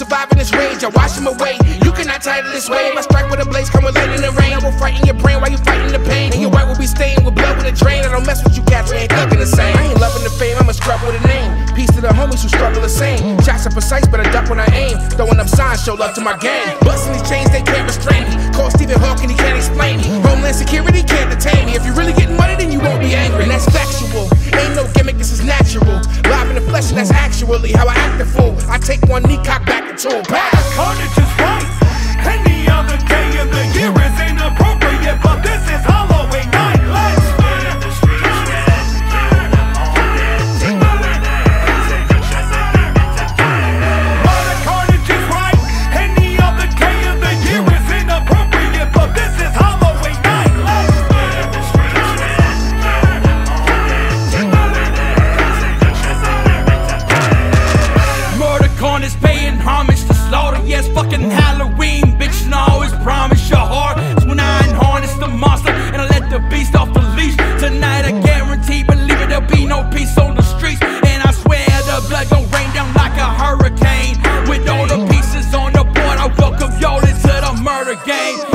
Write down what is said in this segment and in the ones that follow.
survive surviving this rage. I wash him away. You cannot title this wave. I strike with a blaze, come with light in the rain. I will frighten your brain while you fighting the pain. And your white will be stained with blood with a drain. I don't mess with you cats, we ain't thugging the same. I ain't loving the fame, I'm a scrub with a name. Peace to the homies who struggle the same. Shots are precise, but I duck when I aim. Throwing up signs, show love to my gang. Busting these chains, they can't restrain me. Call Stephen Hawking, he can't explain me. Homeland Security can't detain me. If you're really getting money, then you won't be angry. And that's factual. Ain't no gimmick, this is natural. Live in the flesh, and that's actually how I one knee, cock back into two. Back. Rain like a hurricane. With all the pieces on the board, I welcome y'all into the murder game.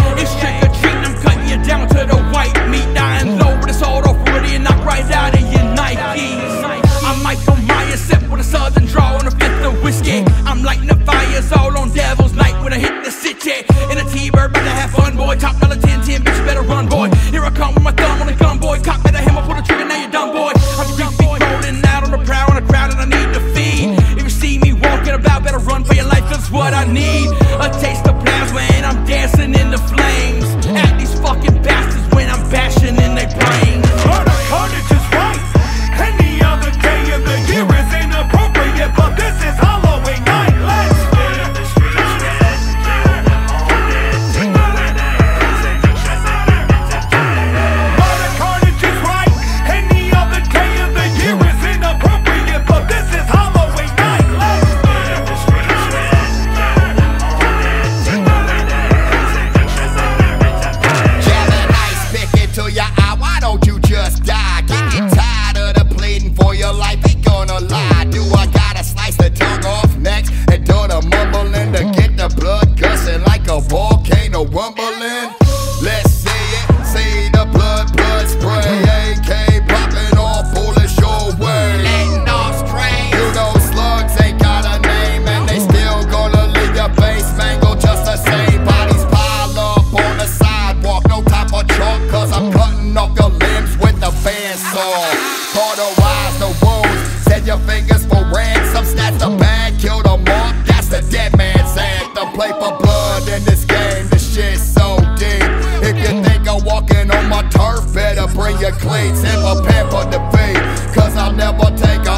Caught her no wounds. Send your fingers for ransom. Snatch the bag, kill the all. That's the dead man's anthem. Play for blood in this game. This shit's so deep. If you think I'm walking on my turf, better bring your cleats and prepare for defeat. Cause I'll never take a